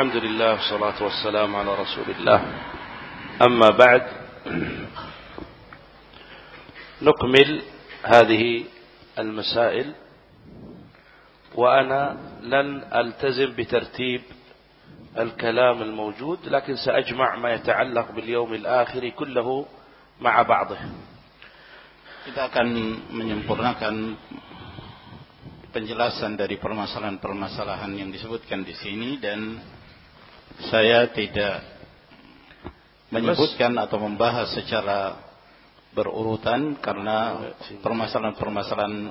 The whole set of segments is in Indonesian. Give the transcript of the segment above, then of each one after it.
الحمد لله والصلاة والسلام على رسول الله. أما بعد نكمل هذه المسائل وأنا لن ألتزم بترتيب الكلام الموجود لكن سأجمع ما يتعلق باليوم الآخر كله مع بعضه. Kita akan menyempurnakan penjelasan dari permasalahan-permasalahan yang disebutkan di sini dan saya tidak menyebutkan atau membahas secara berurutan karena permasalahan-permasalahan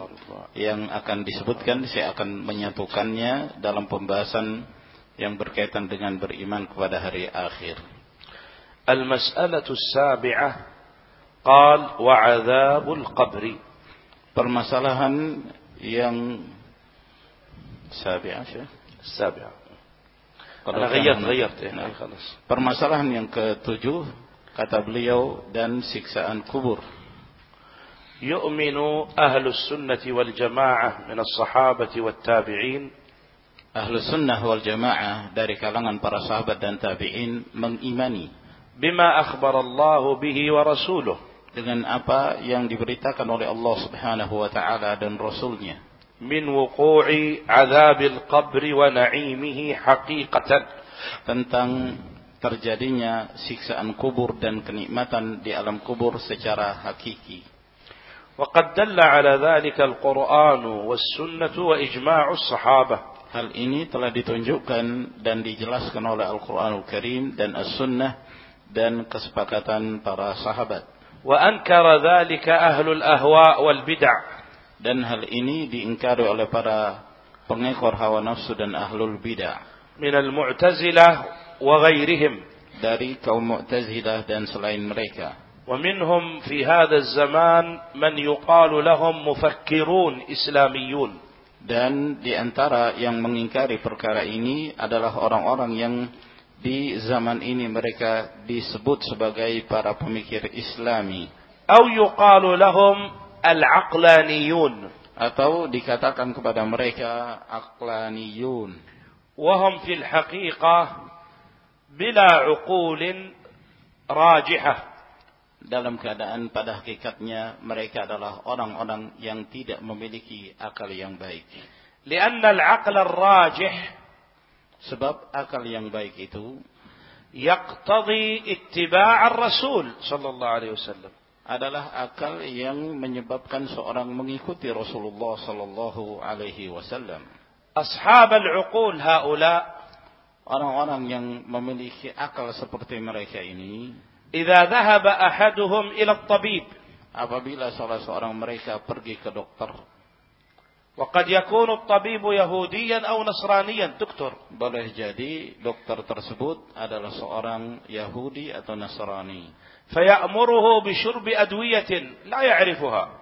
yang akan disebutkan saya akan menyatukannya dalam pembahasan yang berkaitan dengan beriman kepada hari akhir. Al-mas'alatu sabi'ah qal wa 'adzabul qabri. Permasalahan yang sabi'ah. Sabi'ah. Kalau غيرت غيرت nah, خلاص. Permasalahan yang ketujuh kata beliau dan siksaan kubur. يؤمن أهل السنة والجماعة من الصحابة والتابعين أهل السنة والجماعة dari kalangan para sahabat dan tabi'in mengimani بما أخبر الله به ورسوله dengan apa yang diberitakan oleh Allah Subhanahu wa taala dan rasulnya wuqu'i 'adzabil qabri wa na'imihi haqiqatan tentang terjadinya siksaan kubur dan kenikmatan di alam kubur secara hakiki. وقد دل على ذلك القرآن والسنة وإجماع الصحابة. Hal ini telah ditunjukkan dan dijelaskan oleh Al-Quranul Karim dan As-Sunnah dan kesepakatan para sahabat. وأنكر ذلك أهل الأهواء والبدع. Dan hal ini diingkari oleh para pengekor hawa nafsu dan ahlul bid'ah. من المعتزلة وغيرهم dari kaum Mu'tazilah dan selain mereka. ومنهم في هذا الزمان من يقال لهم مفكرون إسلاميون dan di antara yang mengingkari perkara ini adalah orang-orang yang di zaman ini mereka disebut sebagai para pemikir Islami. أو يقال لهم al-aqlaniyun. Atau dikatakan kepada mereka aqlaniyun. Wahum fil haqiqah bila uqulin rajihah. Dalam keadaan pada hakikatnya mereka adalah orang-orang yang tidak memiliki akal yang baik. Lianna al-aql ar-rajih sebab akal yang baik itu yaqtadi ittiba' ar-rasul sallallahu alaihi wasallam adalah akal yang menyebabkan seorang mengikuti Rasulullah sallallahu alaihi wasallam. Ashab al-uqul haula orang-orang yang memiliki akal seperti mereka ini, idza dhahaba ahaduhum ila at-tabib apabila salah seorang mereka pergi ke dokter Wakad yakunu tabibu yahudiyan aw nasraniyan doktor. Boleh jadi dokter tersebut adalah seorang Yahudi atau Nasrani. Faya'muruhu bishurbi adwiyatin la ya'rifuha.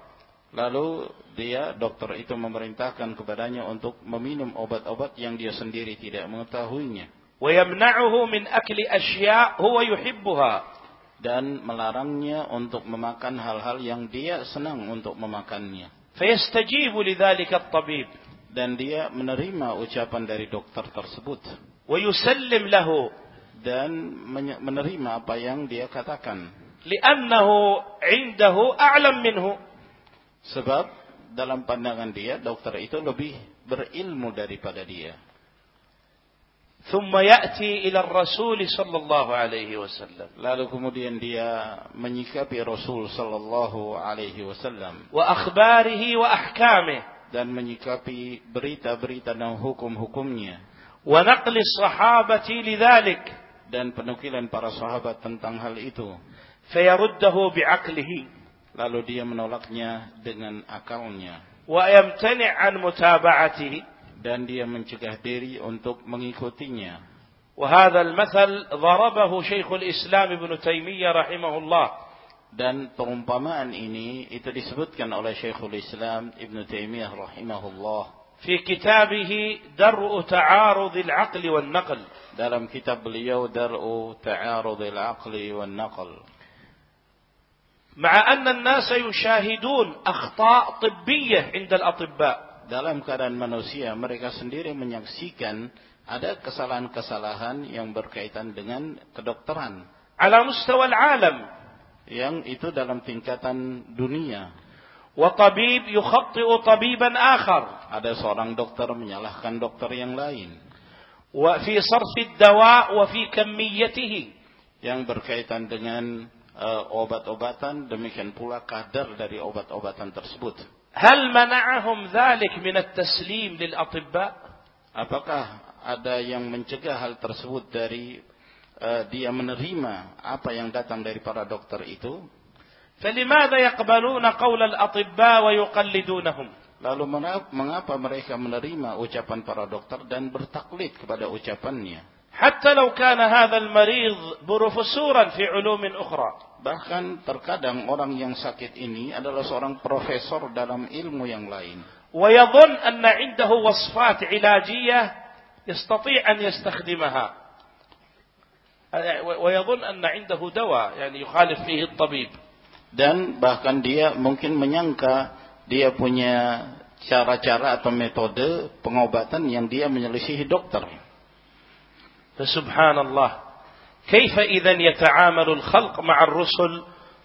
Lalu dia dokter itu memerintahkan kepadanya untuk meminum obat-obat yang dia sendiri tidak mengetahuinya. Wa yamna'uhu min akli asya' huwa yuhibbuha dan melarangnya untuk memakan hal-hal yang dia senang untuk memakannya. Fayastajibu lidzalika at-tabib dan dia menerima ucapan dari dokter tersebut. Wa yusallim lahu dan menerima apa yang dia katakan. Li'annahu 'indahu a'lam minhu. Sebab dalam pandangan dia dokter itu lebih berilmu daripada dia. ثم يأتي إلى الرسول صلى الله عليه وسلم Lalu kemudian dia menyikapi Rasul sallallahu alaihi wasallam وأخباره وأحكامه dan menyikapi berita-berita dan hukum-hukumnya ونقل الصحابة لذلك dan penukilan para sahabat tentang hal itu. فيرده بعقله Lalu dia menolaknya dengan akalnya ويمتنع عن متابعته Dan dia mencegah diri untuk mengikutinya. وهذا المثل ضربه شيخ الإسلام ابن تيمية رحمه الله Dan perumpamaan ini itu disebutkan oleh Syekhul Islam Ibn Taimiyah rahimahullah في كتابه درء تعارض العقل والنقل dalam kitab beliau Ta'arudil Aqli wan Naql. مع أن الناس يشاهدون أخطاء طبية عند الأطباء dalam keadaan manusia mereka sendiri menyaksikan ada kesalahan-kesalahan yang berkaitan dengan kedokteran. Ala mustawa alam yang itu dalam tingkatan dunia. Wa tabib yukhati'u tabiban akhar. Ada seorang dokter menyalahkan dokter yang lain. Wa fi sarfi dawa wa fi kammiyatihi yang berkaitan dengan uh, obat-obatan demikian pula kadar dari obat-obatan tersebut. Hal mana'ahum dzalik min at-taslim lil atibba? Apakah ada yang mencegah hal tersebut dari uh, dia menerima apa yang datang dari para dokter itu? Falimada yaqbaluna qaul al-atibba wa yuqallidunahum? Lalu mengapa mereka menerima ucapan para dokter dan bertaklid kepada ucapannya? حتى لو كان هذا المريض بروفيسورا في علوم أخرى Bahkan terkadang orang yang sakit ini adalah seorang profesor dalam ilmu yang lain. ويظن أن عنده وصفات علاجية يستطيع أن يستخدمها ويظن أن عنده دواء يعني يخالف فيه الطبيب Dan bahkan dia mungkin menyangka dia punya cara-cara atau metode pengobatan yang dia menyelisihi dokter. فسبحان الله كيف إذا يتعامل الخلق مع الرسل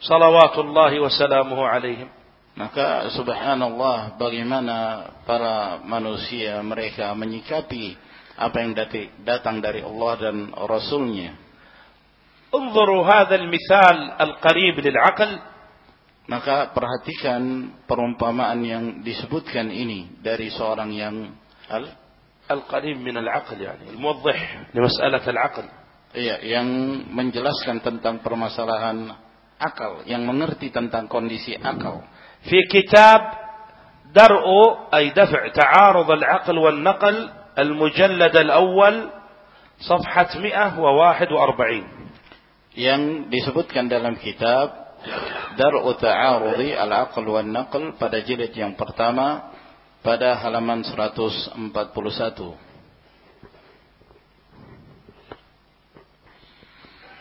صلوات الله وسلامه عليهم Maka subhanallah bagaimana para manusia mereka menyikapi apa yang dati- datang dari Allah dan Rasulnya. انظروا هذا المثال القريب للعقل Maka perhatikan perumpamaan yang disebutkan ini dari seorang yang al القريب من العقل يعني الموضح لمسألة العقل iya yang menjelaskan tentang permasalahan akal, yang mengerti tentang kondisi akal. في كتاب درء أي دفع تعارض العقل والنقل المجلد الأول صفحة 141 Yang disebutkan dalam kitab Dar'u Ta'arudi Al-Aql wal Naql pada jilid yang pertama pada halaman 141.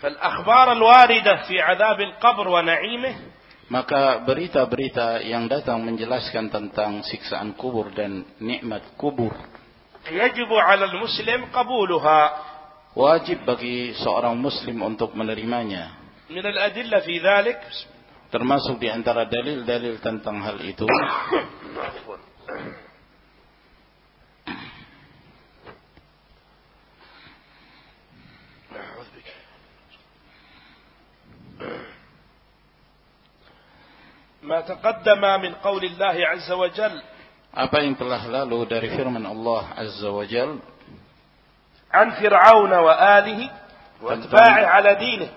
فالأخبار الواردة في عذاب القبر ونعيمه Maka berita-berita yang datang menjelaskan tentang siksaan kubur dan nikmat kubur يجب على المسلم قبولها wajib bagi seorang muslim untuk menerimanya. من الأدلة في ذلك Termasuk di antara dalil-dalil tentang hal itu ما تقدم من قول الله عز وجل apa yang telah lalu dari firman Allah Azza wa Jal عن فرعون وآله واتباعه على دينه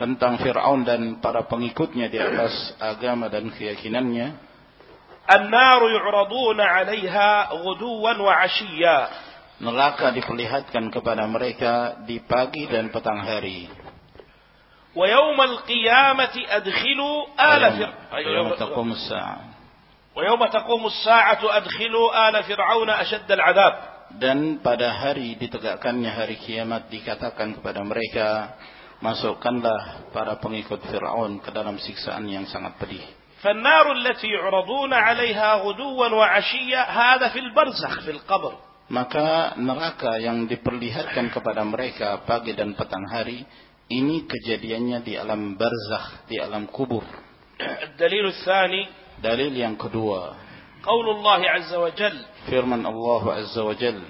tentang Fir'aun dan para pengikutnya di atas agama dan keyakinannya An-naru. Neraka diperlihatkan kepada mereka di pagi dan petang hari. Dan pada hari ditegakkannya hari kiamat dikatakan kepada mereka, masukkanlah para pengikut Fir'aun ke dalam siksaan yang sangat pedih. فالنار التي يعرضون عليها غدوا وعشيا هذا في البرزخ في القبر maka neraka yang diperlihatkan kepada mereka pagi dan petang hari ini kejadiannya di alam barzakh di alam kubur الدليل الثاني dalil yang kedua قول الله عز وجل firman Allah Azza wa Jal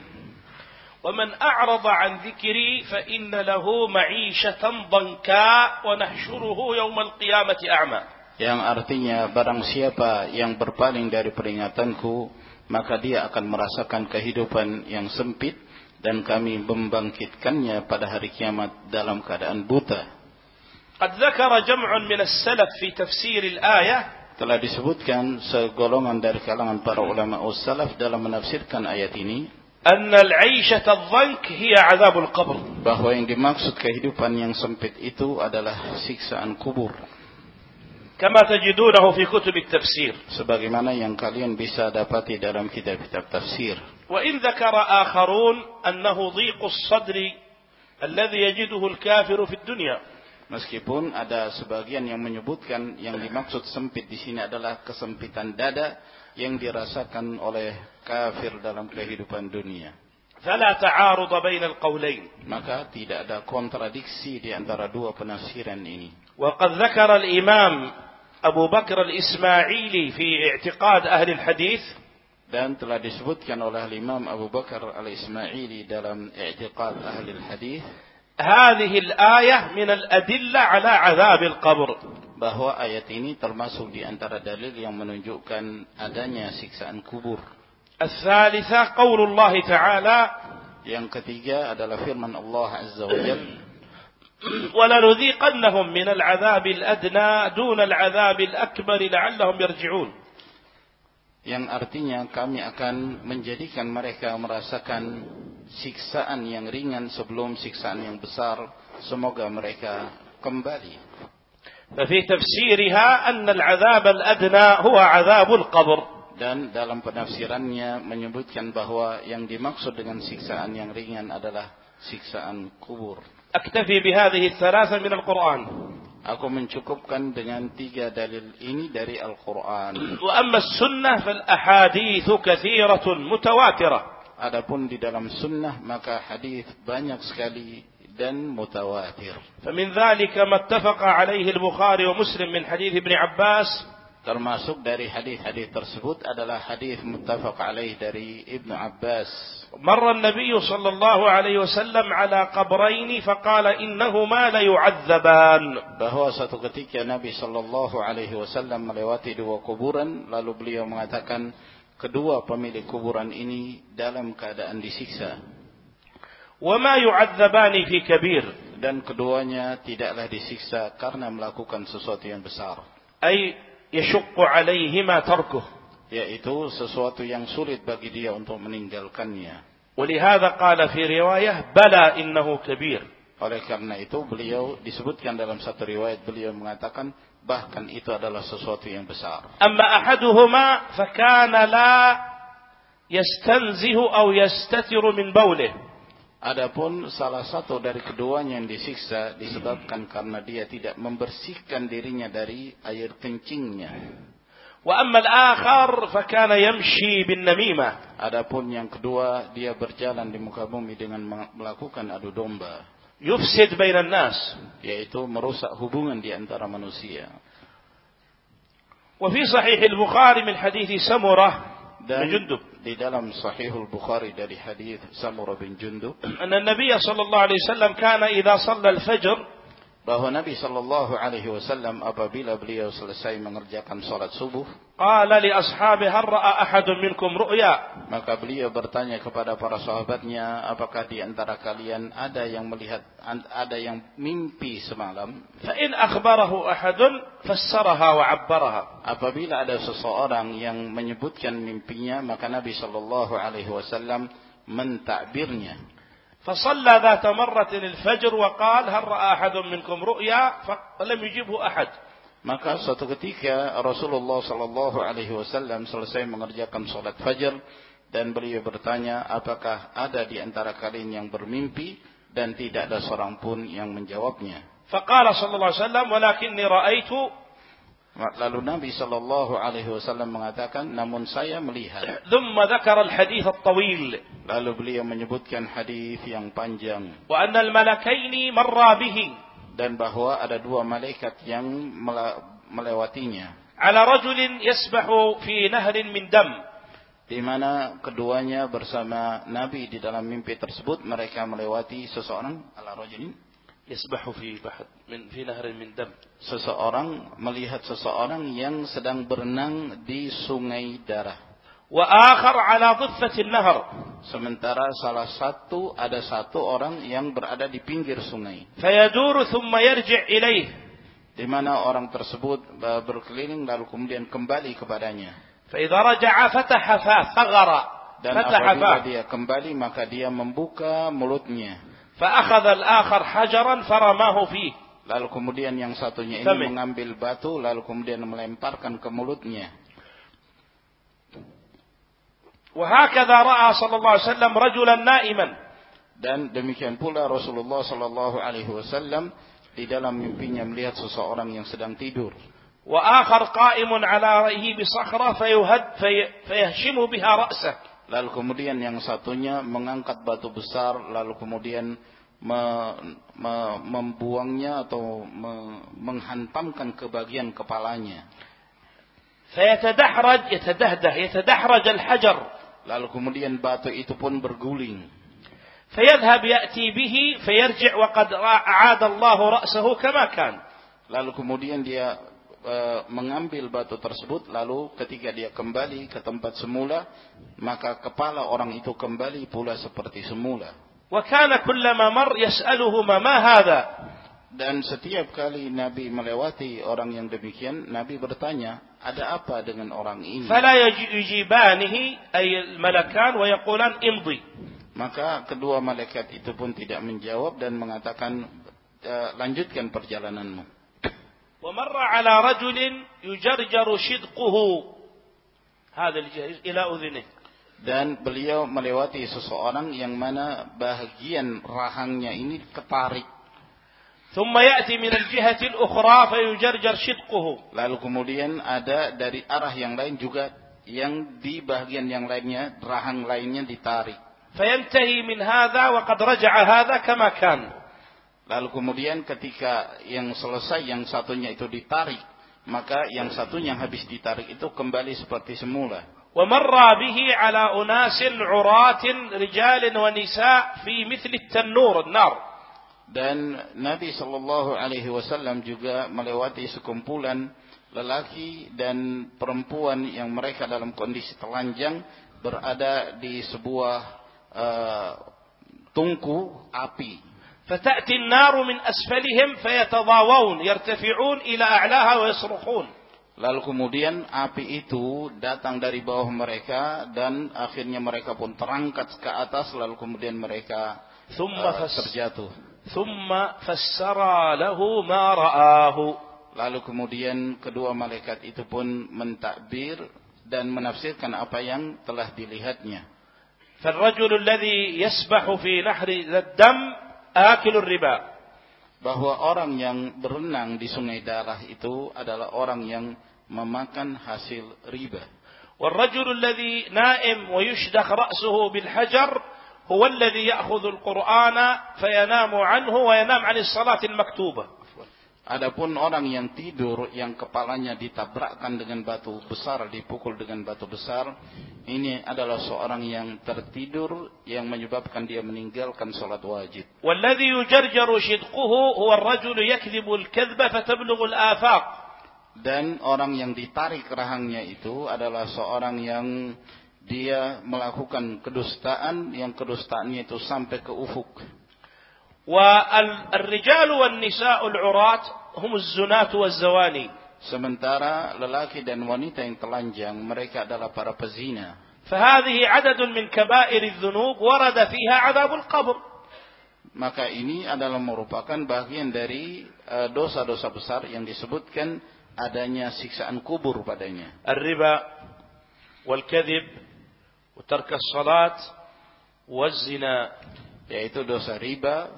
ومن أعرض عن ذكري فإن له معيشة ضنكا ونحشره يوم القيامة أعمى yang artinya barang siapa yang berpaling dari peringatanku maka dia akan merasakan kehidupan yang sempit dan kami membangkitkannya pada hari kiamat dalam keadaan buta قد ذكر جمع من السلف في تفسير الآية telah disebutkan segolongan dari kalangan para ulama salaf dalam menafsirkan ayat ini أن العيشة الضنك هي عذاب القبر bahwa yang dimaksud kehidupan yang sempit itu adalah siksaan kubur كما تجدونه في كتب التفسير sebagaimana yang kalian bisa dapati dalam kitab-kitab tafsir وإن ذكر آخرون أنه ضيق الصدر الذي يجده الكافر في الدنيا Meskipun ada sebagian yang menyebutkan yang dimaksud sempit di sini adalah kesempitan dada yang dirasakan oleh kafir dalam kehidupan dunia. فلا تعارض بين القولين maka tidak ada kontradiksi di antara dua penafsiran ini وقد ذكر الإمام أبو بكر الإسماعيلي في اعتقاد أهل الحديث dan telah disebutkan oleh Imam Abu Bakar Al-Ismaili dalam i'tiqad ahli hadis هذه الآية من الأدلة على عذاب القبر bahwa ayat ini termasuk di antara dalil yang menunjukkan adanya siksaan kubur. الثالثة قول الله تعالى Yang ketiga adalah firman Allah Azza wa Jalla ولنذيقنهم من العذاب الأدنى دون العذاب الأكبر لعلهم يرجعون yang artinya kami akan menjadikan mereka merasakan siksaan yang ringan sebelum siksaan yang besar semoga mereka kembali ففي تفسيرها أن العذاب الأدنى هو عذاب القبر dan dalam penafsirannya menyebutkan bahwa yang dimaksud dengan siksaan yang ringan adalah siksaan kubur أكتفي بهذه الثلاثة من القرآن Aku mencukupkan dengan tiga dalil ini dari Al-Quran. وأما السنة فالأحاديث كثيرة متواترة Adapun di dalam sunnah maka hadis banyak sekali dan mutawatir. فمن ذلك ما اتفق عليه البخاري ومسلم من حديث ابن عباس Termasuk dari hadis-hadis tersebut adalah hadis muttafaq alaih dari ibnu Abbas. Marra Nabi sallallahu alaihi wasallam ala qabrain faqala innahuma la yu'adzaban. Bahwa satu ketika Nabi sallallahu alaihi wasallam melewati dua kuburan lalu beliau mengatakan kedua pemilik kuburan ini dalam keadaan disiksa. Wa ma yu'adzaban fi kabir dan keduanya tidaklah disiksa karena melakukan sesuatu yang besar. Ai yashukku alaihima tarkuh. Yaitu sesuatu yang sulit bagi dia untuk meninggalkannya. Walihada qala fi riwayah bala innahu kabir. Oleh karena itu beliau disebutkan dalam satu riwayat beliau mengatakan bahkan itu adalah sesuatu yang besar. Amma ahaduhuma fakana la yastanzihu aw yastatiru min bawlih. Adapun salah satu dari keduanya yang disiksa disebabkan karena dia tidak membersihkan dirinya dari air kencingnya. Wa ammal akhar fa kana yamshi bin namimah. Adapun yang kedua dia berjalan di muka bumi dengan melakukan adu domba. Yufsid bainan nas, yaitu merusak hubungan di antara manusia. Wa fi sahih al-Bukhari min hadits Samurah dan Jundub di dalam Sahihul Bukhari dari hadis Samurah bin Jundub أن النبي صلى الله عليه وسلم كان إذا صلى الفجر bahwa Nabi Shallallahu Alaihi Wasallam apabila beliau selesai mengerjakan sholat subuh, Qala li ashabi harra'a ahadun minkum ru'ya. Maka beliau bertanya kepada para sahabatnya, apakah di antara kalian ada yang melihat ada yang mimpi semalam? Fa in akhbarahu ahadun fassaraha wa 'abbaraha. Apabila ada seseorang yang menyebutkan mimpinya, maka Nabi Shallallahu alaihi wasallam mentakbirnya فصلى ذات مرة الفجر وقال هل رأى أحد منكم رؤيا فلم يجبه أحد Maka suatu ketika Rasulullah Shallallahu Alaihi Wasallam selesai mengerjakan sholat fajar dan beliau bertanya, apakah ada di antara kalian yang bermimpi dan tidak ada seorang pun yang menjawabnya. فقال صلى الله عليه وسلم ولكني رأيت Lalu Nabi Shallallahu Alaihi Wasallam mengatakan, namun saya melihat. Lalu beliau menyebutkan hadis yang panjang. Dan bahwa ada dua malaikat yang melewatinya. Ala rajulin yasbahu fi nahrin min dam. Di mana keduanya bersama Nabi di dalam mimpi tersebut mereka melewati seseorang ala rajulin yasbahu fi bahad min fi nahrin min dam seseorang melihat seseorang yang sedang berenang di sungai darah. Wa akhar ala dhiffatin nahar. Sementara salah satu ada satu orang yang berada di pinggir sungai. Fayaduru thumma yarji' ilaih di mana orang tersebut e, berkeliling lalu kemudian kembali kepadanya. Fa idza raja'a fataha fa dan apabila dia kembali maka dia membuka mulutnya. فأخذ الآخر حجرا فرماه فيه Lalu kemudian yang satunya ini Sami. mengambil batu lalu kemudian melemparkan ke mulutnya. وهكذا رأى صلى الله عليه وسلم رجلا نائما Dan demikian pula Rasulullah Shallallahu Alaihi Wasallam di dalam mimpinya melihat seseorang yang sedang tidur. وآخر قائم على رأيه بصخرة فيهد في فيهشم بها رأسه Lalu kemudian yang satunya mengangkat batu besar, lalu kemudian me, me, membuangnya atau me, menghantamkan ke bagian kepalanya. فيتدحرج يتدهده يتدحرج الحجر Lalu kemudian batu itu pun berguling. فيذهب يأتي به فيرجع وقد أعاد الله رأسه كما كان Lalu kemudian dia e, mengambil batu tersebut lalu ketika dia kembali ke tempat semula maka kepala orang itu kembali pula seperti semula وكان كلما مر يسألهما ما هذا dan setiap kali Nabi melewati orang yang demikian Nabi bertanya ada apa dengan orang ini فلا يج- يجيبانه أي الملكان ويقولان امضي maka kedua malaikat itu pun tidak menjawab dan mengatakan "E, lanjutkan perjalananmu ومر على رجل يجرجر شدقه هذا الجهاز إلى أذنه dan beliau melewati seseorang yang mana bagian rahangnya ini ketarik ثم يأتي من الجهة الأخرى فيجرجر شدقه Lalu kemudian ada dari arah yang lain juga yang di bagian yang lainnya, rahang lainnya ditarik. فينتهي من هذا وقد رجع هذا كما كان Lalu kemudian ketika yang selesai yang satunya itu ditarik, maka yang satunya habis ditarik itu kembali seperti semula. ومر به على أناس عراة رجال ونساء في مثل التنور النار Dan Nabi Shallallahu Alaihi Wasallam juga melewati sekumpulan lelaki dan perempuan yang mereka dalam kondisi telanjang berada di sebuah eh, tungku api. فتأتي النار من أسفلهم فيتضاوون يرتفعون إلى أعلاها ويصرخون Lalu kemudian api itu datang dari bawah mereka dan akhirnya mereka pun terangkat ke atas lalu kemudian mereka ثم eh, فس terjatuh. ثم فسر له ما رآه Lalu kemudian kedua malaikat itu pun mentakbir dan menafsirkan apa yang telah dilihatnya. فالرجل الذي يسبح في نهر ذا الدم آكل الربا Bahwa orang yang berenang di sungai darah itu adalah orang yang memakan hasil riba. والرجل الذي نائم ويشدخ رأسه بالحجر هو الذي يأخذ القرآن فينام عنه وينام عن الصلاة المكتوبة Adapun orang yang tidur yang kepalanya ditabrakkan dengan batu besar, dipukul dengan batu besar, ini adalah seorang yang tertidur yang menyebabkan dia meninggalkan sholat wajib. والذي يجرجر شدقه هو الرجل يكذب الكذبة فتبلغ الآفاق Dan orang yang ditarik rahangnya itu adalah seorang yang dia melakukan kedustaan yang kedustaannya itu sampai ke ufuk. والرجال والنساء العراة هم الزناة والزواني Sementara lelaki dan wanita yang telanjang mereka adalah para pezina. فهذه عدد من كبائر الذنوب ورد فيها عذاب القبر Maka ini adalah merupakan bagian dari eh, dosa-dosa besar yang disebutkan adanya siksaan kubur padanya. الربا والكذب وترك الصلاة والزنا Yaitu dosa riba,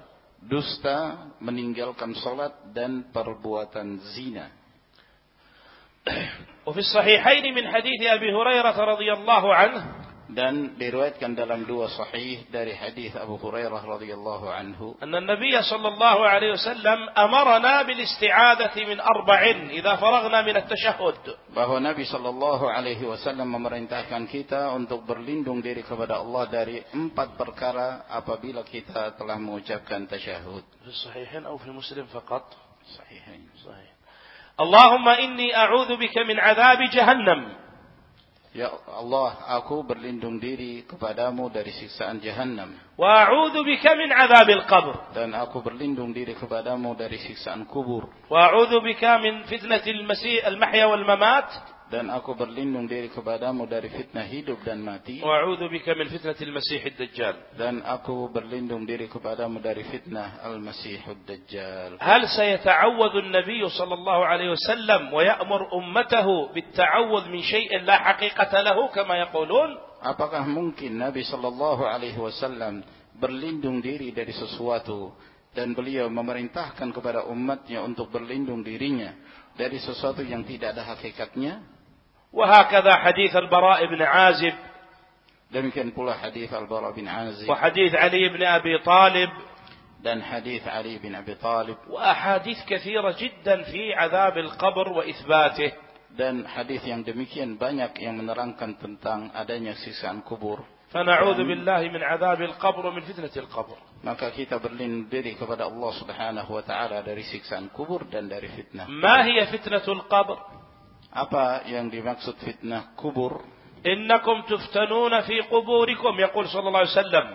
dusta, meninggalkan sholat, dan perbuatan zina. وفي الصحيحين من حديث أبي هريرة رضي الله عنه Dan diriwayatkan dalam dua sahih dari hadis Abu Hurairah radhiyallahu anhu أن النبي صلى الله عليه وسلم أمرنا بالاستعاذة من أربع إذا فرغنا من التشهد bahwa Nabi Shallallahu Alaihi Wasallam memerintahkan kita untuk berlindung diri kepada Allah dari empat perkara apabila kita telah mengucapkan tasyahud. في الصحيحين أو في مسلم فقط Sahihain. صحيح اللهم إني أعوذ بك من عذاب جهنم Ya Allah, aku berlindung diri kepadamu dari siksaan jahanam وأعوذ بك من عذاب القبر dan aku berlindung diri kepadamu dari siksaan kubur وأعوذ بك من فتنة المسيح المحيا والممات dan aku berlindung diri kepadamu dari fitnah hidup dan mati. Wa'udzu bika min fitnatil Masiihid Dajjal. Dan aku berlindung diri kepadamu dari fitnah Al-Masihud Dajjal. Hal sayata'awwadhu an-nabiy sallallahu alaihi wasallam wa ya'mur ummatahu bit-ta'awwudh min syai'in la haqiqata lahu kama yaqulun? Apakah mungkin Nabi sallallahu alaihi wasallam berlindung diri dari sesuatu dan beliau memerintahkan kepada umatnya untuk berlindung dirinya dari sesuatu yang tidak ada hakikatnya وهكذا حديث البراء بن عازب Demikian pula hadis Al-Bara bin Azib وحديث علي بن أبي طالب dan hadis Ali bin Abi Thalib وأحاديث كثيرة جدا في عذاب القبر وإثباته dan hadis yang demikian banyak yang menerangkan tentang adanya siksaan kubur. فنعوذ بالله من عذاب القبر ومن فتنة القبر Maka kita berlindung diri kepada Allah Subhanahu wa taala dari siksaan kubur dan dari fitnah. ما هي فتنة القبر Apa yang dimaksud fitnah kubur? Innakum tuftanuna fi quburikum yaqul sallallahu alaihi wasallam.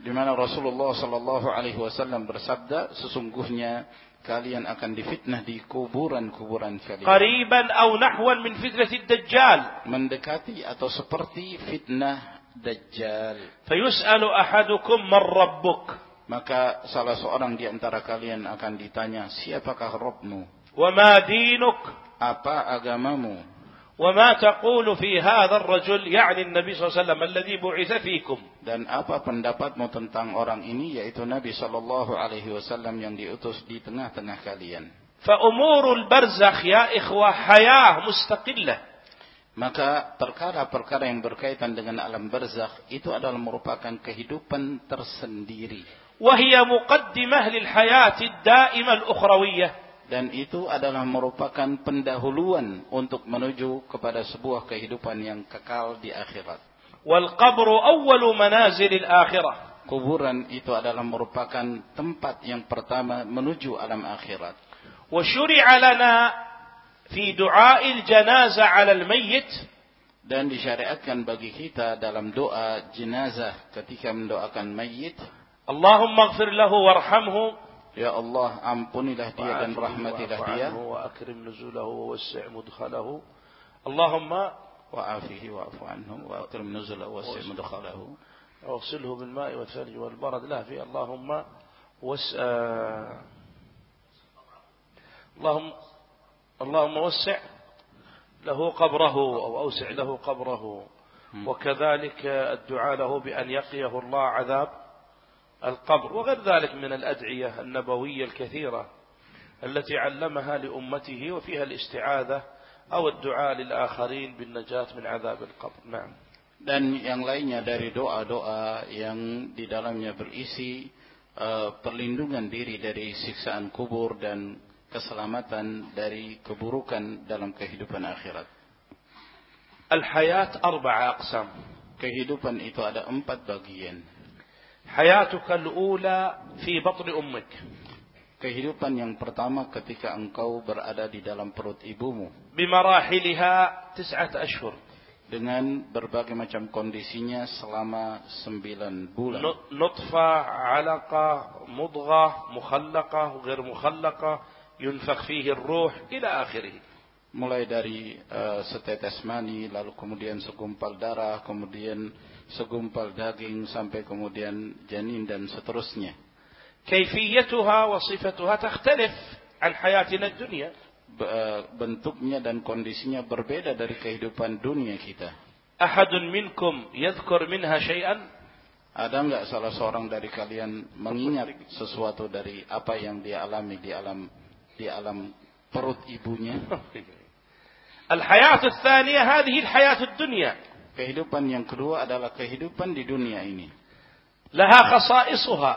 Di mana Rasulullah sallallahu alaihi wasallam bersabda, sesungguhnya kalian akan difitnah di kuburan-kuburan kalian. Qariban aw nahwan min fitnatid dajjal. Mendekati atau seperti fitnah dajjal. Fayus'alu ahadukum man rabbuk. Maka salah seorang di antara kalian akan ditanya, siapakah Rabbmu? Wa ma dinuk? Apa agamamu? وما تقول في هذا الرجل يعني النبي صلى الله عليه وسلم الذي بعث فيكم Dan apa pendapatmu tentang orang ini, yaitu Nabi Shallallahu Alaihi Wasallam yang diutus di tengah-tengah kalian? فأمور البرزخ يا إخوة حياة مستقلة Maka perkara-perkara yang berkaitan dengan alam barzakh itu adalah merupakan kehidupan tersendiri. وهي مقدمة للحياة الدائمة الأخروية dan itu adalah merupakan pendahuluan untuk menuju kepada sebuah kehidupan yang kekal di akhirat. Wal qabru awwalu manazilil akhirah. Kuburan itu adalah merupakan tempat yang pertama menuju alam akhirat. Wa syuri'a lana fi du'a'il janazah 'ala al-mayyit dan disyariatkan bagi kita dalam doa jenazah ketika mendoakan mayit. Allahumma ighfir lahu warhamhu Ya Allah ampunilah dia dan rahmatilah dia. وأكرم نزوله ووسع مدخله اللهم وعافه واعف عنه وأكرم نزله ووسع مدخله اغسله بالماء والثلج والبرد لا في اللهم وس اللهم اللهم وسع له قبره أو أوسع له قبره وكذلك الدعاء له بأن يقيه الله عذاب القبر وغير ذلك من الأدعية النبوية الكثيرة التي علمها لأمته وفيها الاستعاذة أو الدعاء للآخرين بالنجاة من عذاب القبر نعم Dan yang lainnya dari doa-doa yang di dalamnya berisi eh, perlindungan diri dari siksaan kubur dan keselamatan dari keburukan dalam kehidupan akhirat. الحياة أربعة أقسام Kehidupan itu ada empat bagian. Hayatuka al-ula fi batni ummik. Kehidupan yang pertama ketika engkau berada di dalam perut ibumu. Bimarahiliha tis'at ashur. Dengan berbagai macam kondisinya selama sembilan bulan. Nutfa, alaqa, mudghah, mukhallaqa, ghair mukhallaqa, yunfakh fihi ruh ila akhirih. Mulai dari uh, setetes mani, lalu kemudian segumpal darah, kemudian segumpal daging sampai kemudian janin dan seterusnya. Kaifiyatuha wa sifatuha takhtalif an hayatina dunia. E, bentuknya dan kondisinya berbeda dari kehidupan dunia kita. Ahadun minkum yadhkur minha syai'an? Ada nggak salah seorang dari kalian mengingat sesuatu dari apa yang dia alami di alam di alam perut ibunya? Al-hayatu tsaniyah hadhihi al-hayatu dunya Kehidupan yang kedua adalah kehidupan di dunia ini. لها خصائصها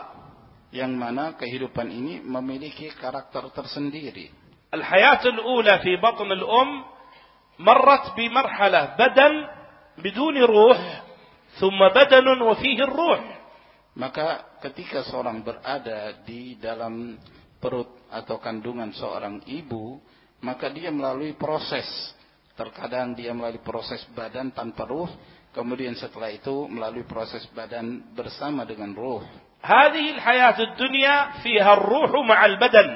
Yang mana kehidupan ini memiliki karakter tersendiri. الحياة الأولى في بطن الأم مرت بمرحلة بدن بدون روح ثم بدن وفيه الروح Maka ketika seorang berada di dalam perut atau kandungan seorang ibu, maka dia melalui proses. Terkadang dia melalui proses badan tanpa ruh, kemudian setelah itu melalui proses badan bersama dengan ruh. هذه الحياة الدنيا فيها الروح مع البدن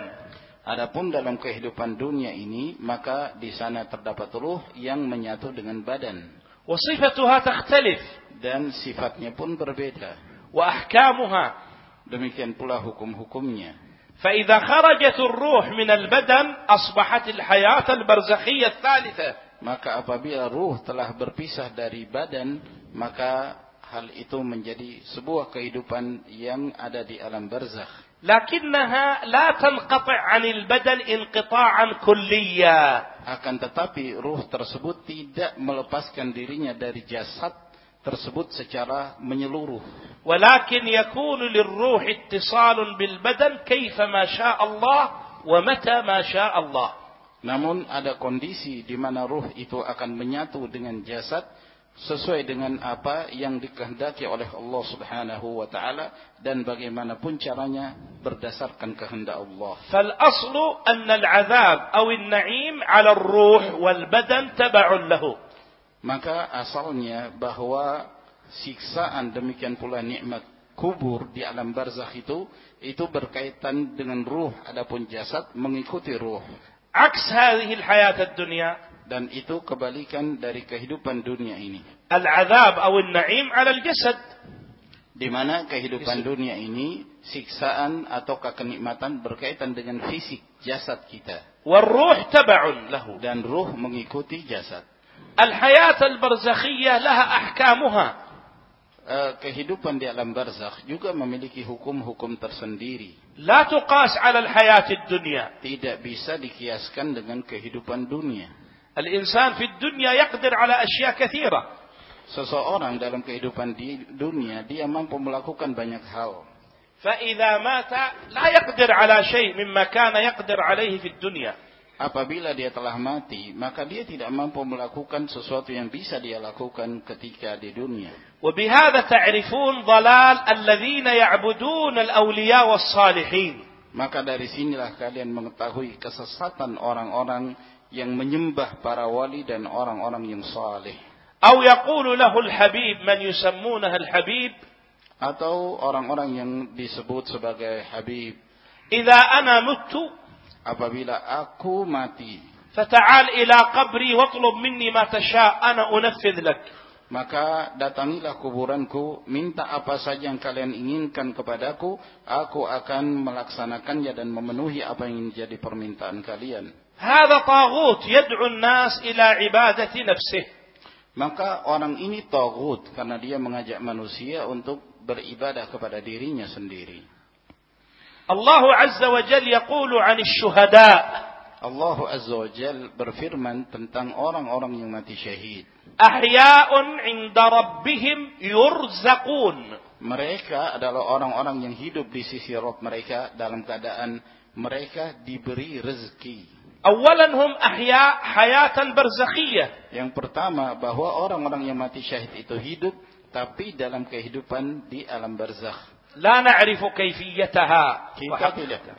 Adapun dalam kehidupan dunia ini, maka di sana terdapat ruh yang menyatu dengan badan. وصفتها تختلف Dan sifatnya pun berbeda. وأحكامها Demikian pula hukum-hukumnya. فإذا خرجت الروح من البدن أصبحت الحياة البرزخية الثالثة Maka apabila ruh telah berpisah dari badan, maka hal itu menjadi sebuah kehidupan yang ada di alam barzakh. لكنها لا تنقطع عن البدن انقطاعا كليا Akan tetapi ruh tersebut tidak melepaskan dirinya dari jasad tersebut secara menyeluruh. ولكن يكون للروح اتصال بالبدن كيفما شاء الله ومتى ما شاء الله Namun ada kondisi di mana ruh itu akan menyatu dengan jasad sesuai dengan apa yang dikehendaki oleh Allah Subhanahu wa taala dan bagaimanapun caranya berdasarkan kehendak Allah. Fal aslu anna al azab aw al na'im 'ala al ruh wal badan tab'un lahu. Maka asalnya bahwa siksaan demikian pula nikmat kubur di alam barzakh itu itu berkaitan dengan ruh adapun jasad mengikuti ruh aks هذه الحياة الدنيا dan itu kebalikan dari kehidupan dunia ini. Al-'adzab atau an-na'im 'ala Jasad, Di mana kehidupan dunia ini siksaan atau kenikmatan berkaitan dengan fisik jasad kita. War-ruh tab'un dan ruh mengikuti jasad. Al-hayat al-barzakhiyah laha ahkamuha. kehidupan di alam barzakh juga memiliki hukum-hukum tersendiri. لا تقاس على الحياة الدنيا Tidak bisa dikiaskan dengan kehidupan dunia. الإنسان في الدنيا يقدر على أشياء كثيرة Seseorang dalam kehidupan di dunia dia mampu melakukan banyak hal. فإذا مات لا يقدر على شيء مما كان يقدر عليه في الدنيا Apabila dia telah mati, maka dia tidak mampu melakukan sesuatu yang bisa dia lakukan ketika di dunia. وبهذا تعرفون ضلال الذين يعبدون الأولياء والصالحين Maka dari sinilah kalian mengetahui kesesatan orang-orang yang menyembah para wali dan orang-orang yang saleh. أو يقول له الحبيب من يسمونه الحبيب Atau orang-orang yang disebut sebagai Habib. إذا أنا مت apabila aku mati. Fata'al ila qabri watlub minni ma tasha ana unaffidh lak. Maka datangilah kuburanku, minta apa saja yang kalian inginkan kepadaku, aku akan melaksanakannya dan memenuhi apa yang menjadi permintaan kalian. Hada taghut yad'u an-nas ila ibadati nafsihi. Maka orang ini taghut karena dia mengajak manusia untuk beribadah kepada dirinya sendiri. Allah Azza wa Jal yaqulu 'anil syuhada. Allah Azza wa Jal berfirman tentang orang-orang yang mati syahid. Ahya'un عند ربهم يرزقون Mereka adalah orang-orang yang hidup di sisi Rob mereka dalam keadaan mereka diberi rezeki. Awalan هم ahya حياة barzakhiyah. Yang pertama bahwa orang-orang yang mati syahid itu hidup tapi dalam kehidupan di alam barzakh. La na'rifu kaifiyataha.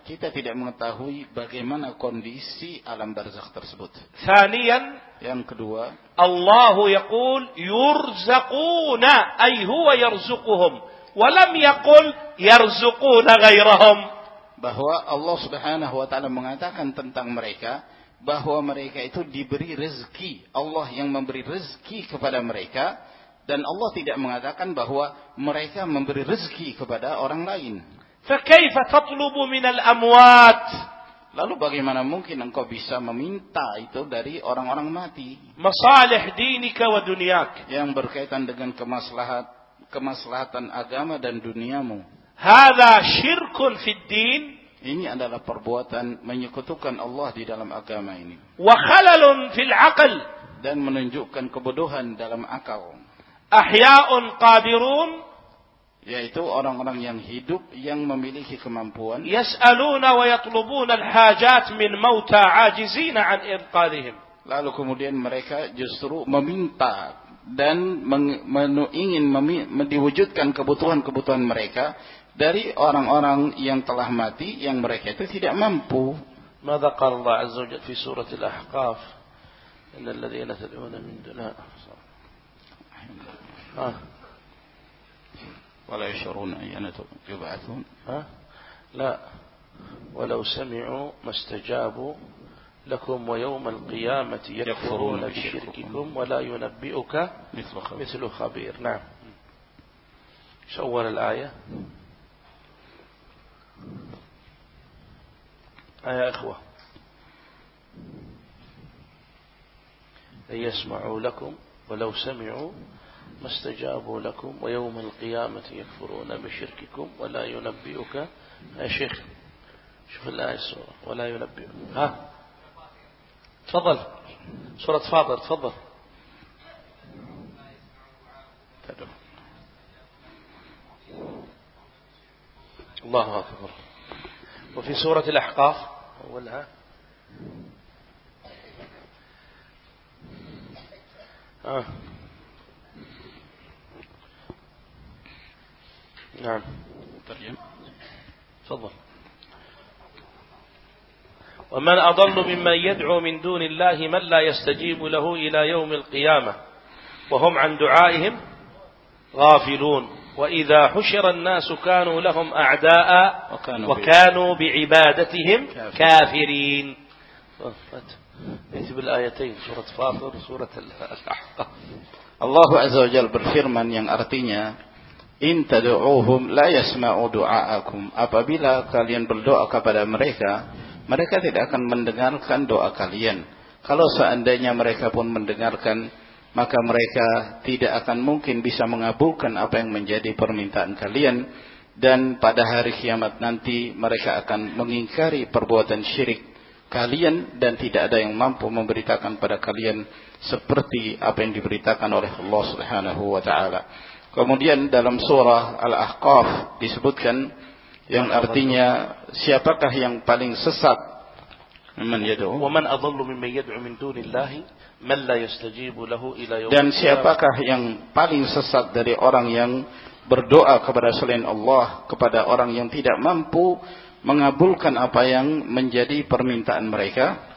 Kita tidak, mengetahui bagaimana kondisi alam barzakh tersebut. Thaniyan. Yang kedua. Allah yaqul yurzaquna. Ay huwa yarzuquhum. Walam yaqul yarzuquna gairahum. Bahwa Allah subhanahu wa ta'ala mengatakan tentang mereka. Bahwa mereka itu diberi rezeki. Allah yang memberi rezeki kepada mereka dan Allah tidak mengatakan bahwa mereka memberi rezeki kepada orang lain. فكيف تطلب من الأموات Lalu bagaimana mungkin engkau bisa meminta itu dari orang-orang mati مصالح دينك ودنياك yang berkaitan dengan kemaslahat kemaslahatan agama dan duniamu? هذا شرك في الدين Ini adalah perbuatan menyekutukan Allah di dalam agama ini وخلل في العقل dan menunjukkan kebodohan dalam akal. أحياء قادرون yaitu orang-orang yang hidup yang memiliki kemampuan يسألون ويطلبون الحاجات من موتى عاجزين عن إنقاذهم lalu kemudian mereka justru meminta dan meng, menu- ingin memi- diwujudkan kebutuhan-kebutuhan mereka dari orang-orang yang telah mati yang mereka itu tidak mampu ماذا قال الله عز وجل في سورة الأحقاف إن الذين تدعون من دونه ها ولا يشعرون أيان يبعثون. لا. ولو سمعوا ما استجابوا لكم ويوم القيامة يكفرون بشرككم ولا ينبئك مثل خبر مثل خبير. نعم. شو أول الآية. يا إخوة. أن يسمعوا لكم ولو سمعوا ما استجابوا لكم ويوم القيامة يكفرون بشرككم ولا ينبئك يا شيخ شوف الآية السورة ولا ينبئك. ها؟ تفضل. سورة فاطر تفضل. الله أكبر. وفي سورة الأحقاف أولها. آه. نعم. ترجم. تفضل. ومن أضل ممن يدعو من دون الله من لا يستجيب له إلى يوم القيامة وهم عن دعائهم غافلون. وإذا حشر الناس كانوا لهم أعداء وكانوا, وكانوا بعبادتهم كافرين. Hizbul ayatain surat Fatir, surat Al-Ahqaf. Allah Azza wa Jalla berfirman yang artinya In tad'uuhum la yasma'u du'aakum. Apabila kalian berdoa kepada mereka, mereka tidak akan mendengarkan doa kalian. Kalau seandainya mereka pun mendengarkan, maka mereka tidak akan mungkin bisa mengabulkan apa yang menjadi permintaan kalian dan pada hari kiamat nanti mereka akan mengingkari perbuatan syirik kalian dan tidak ada yang mampu memberitakan pada kalian seperti apa yang diberitakan oleh Allah Subhanahu wa taala. Kemudian dalam surah Al-Ahqaf disebutkan yang artinya siapakah yang paling sesat? Man yad'u? Wa man adallu mimman yad'u min dunillahi man la yastajibu lahu ila yawm Dan siapakah yang paling sesat dari orang yang berdoa kepada selain Allah kepada orang yang tidak mampu mengabulkan apa yang menjadi permintaan mereka.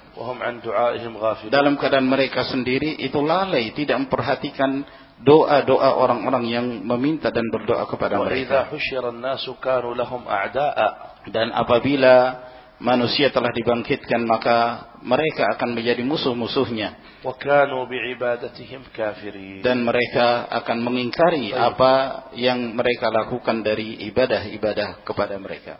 Dalam keadaan mereka sendiri itu lalai tidak memperhatikan doa-doa orang-orang yang meminta dan berdoa kepada mereka. dan apabila manusia telah dibangkitkan maka mereka akan menjadi musuh-musuhnya. dan mereka akan mengingkari apa yang mereka lakukan dari ibadah-ibadah kepada mereka.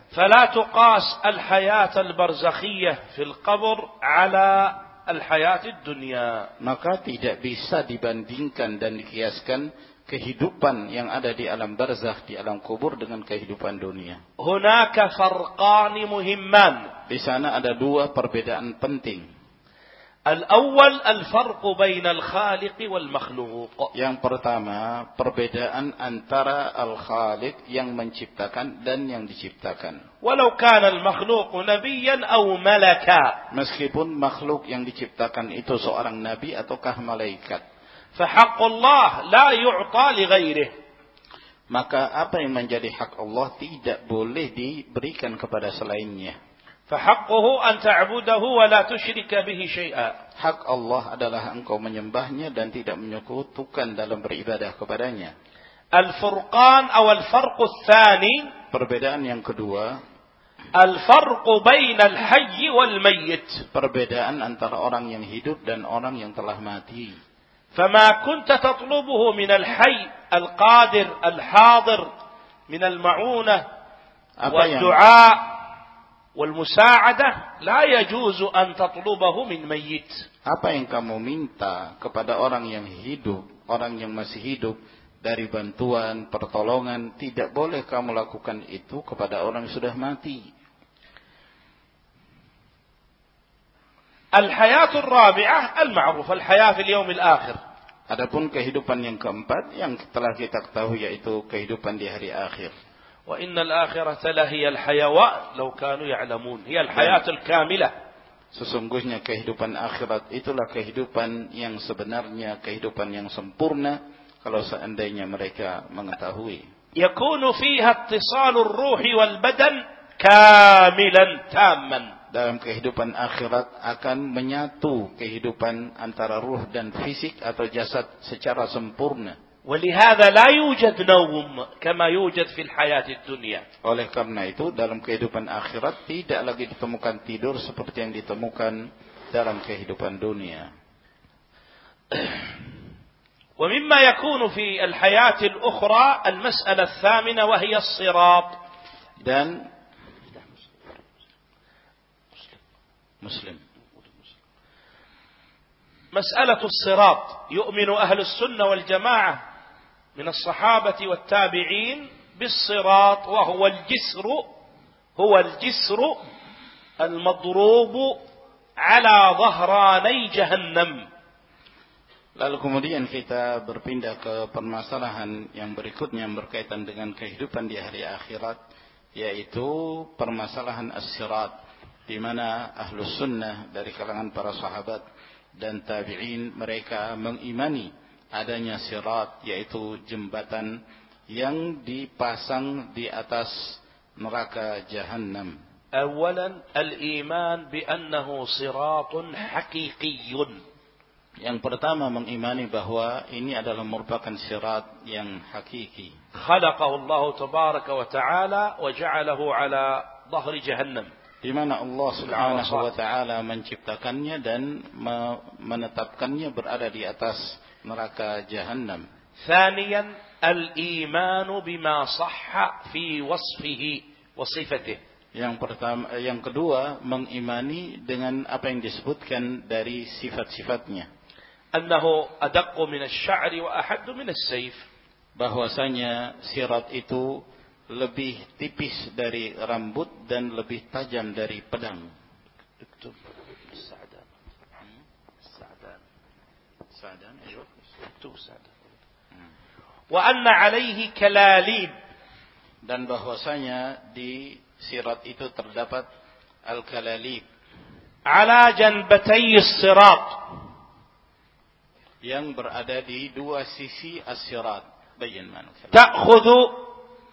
maka tidak bisa dibandingkan dan dikiaskan kehidupan yang ada di alam barzakh di alam kubur dengan kehidupan dunia. Hunaka farqani muhimman. Di sana ada dua perbedaan penting. Al-awwal al-farqu bain al-khaliq wal makhluq. Yang pertama, perbedaan antara al-khaliq yang menciptakan dan yang diciptakan. Walau kana al-makhluq nabiyyan aw malaka. Meskipun makhluk yang diciptakan itu seorang nabi ataukah malaikat. Fahakullah la yu'ta li ghairih. Maka apa yang menjadi hak Allah tidak boleh diberikan kepada selainnya. Fahaqquhu an ta'budahu wa la tusyrika bihi. Hak Allah adalah engkau menyembahnya dan tidak menyekutukan dalam beribadah kepadanya. Al-furqan atau al-farq perbedaan yang kedua الفرق بين الحي والميت. Perbedaan antara orang yang hidup dan orang yang telah mati. فما كنت تطلبه من الحي القادر الحاضر من المعونة والدعاء والمساعدة لا يجوز أن تطلبه من ميت Apa yang kamu minta kepada orang yang hidup, orang yang masih hidup dari bantuan, pertolongan, tidak boleh kamu lakukan itu kepada orang yang sudah mati. Al-hayatul rabi'ah al-ma'ruf. Al-hayah fil yaumil akhir. Adapun kehidupan yang keempat yang telah kita ketahui yaitu kehidupan di hari akhir. Wa innal akhirata lahiyal hayawa law kanu ya'lamun. Hiya al-hayatul kamilah. Sesungguhnya kehidupan akhirat itulah kehidupan yang sebenarnya, kehidupan yang sempurna kalau seandainya mereka mengetahui. Yakunu fiha ittisalur ruhi wal badan kamilan tamman dalam kehidupan akhirat akan menyatu kehidupan antara ruh dan fisik atau jasad secara sempurna. ولهذا لا يوجد نوم كما يوجد في الحياة الدنيا. Oleh karena itu dalam kehidupan akhirat tidak lagi ditemukan tidur seperti yang ditemukan dalam kehidupan dunia. ومما يكون في الحياة الأخرى المسألة الثامنة وهي الصراط. Dan مسلم مسألة الصراط يؤمن أهل السنة والجماعة من الصحابة والتابعين بالصراط وهو الجسر هو الجسر المضروب على ظهراني جهنم Lalu kemudian kita berpindah ke permasalahan yang berikutnya yang berkaitan dengan kehidupan di hari akhirat yaitu permasalahan as-sirat di mana ahlus sunnah dari kalangan para sahabat dan tabi'in mereka mengimani adanya sirat yaitu jembatan yang dipasang di atas neraka jahanam. Awalan al-iman biannahu siratun haqiqiyyun. Yang pertama mengimani bahwa ini adalah merupakan sirat yang hakiki. Khalaqahu Allah tabaraka wa ta'ala wa ja'alahu ala dhahri jahannam di mana Allah Subhanahu wa taala menciptakannya dan menetapkannya berada di atas neraka jahanam. Thaniyan al-iman bima sahha fi wasfihi wa sifatihi. Yang pertama, yang kedua mengimani dengan apa yang disebutkan dari sifat-sifatnya. Annahu adaqqu min asy-sya'ri wa ahaddu min as-sayf. Bahwasanya sirat itu lebih tipis dari rambut dan lebih tajam dari pedang. اكتب السعدان السعدان السعدان ايوه اكتب السعدان وأن عليه كلاليب dan bahwasanya di sirat itu terdapat al-kalalib على جنبتي الصراط yang berada di dua sisi as-sirat. Bayan mana?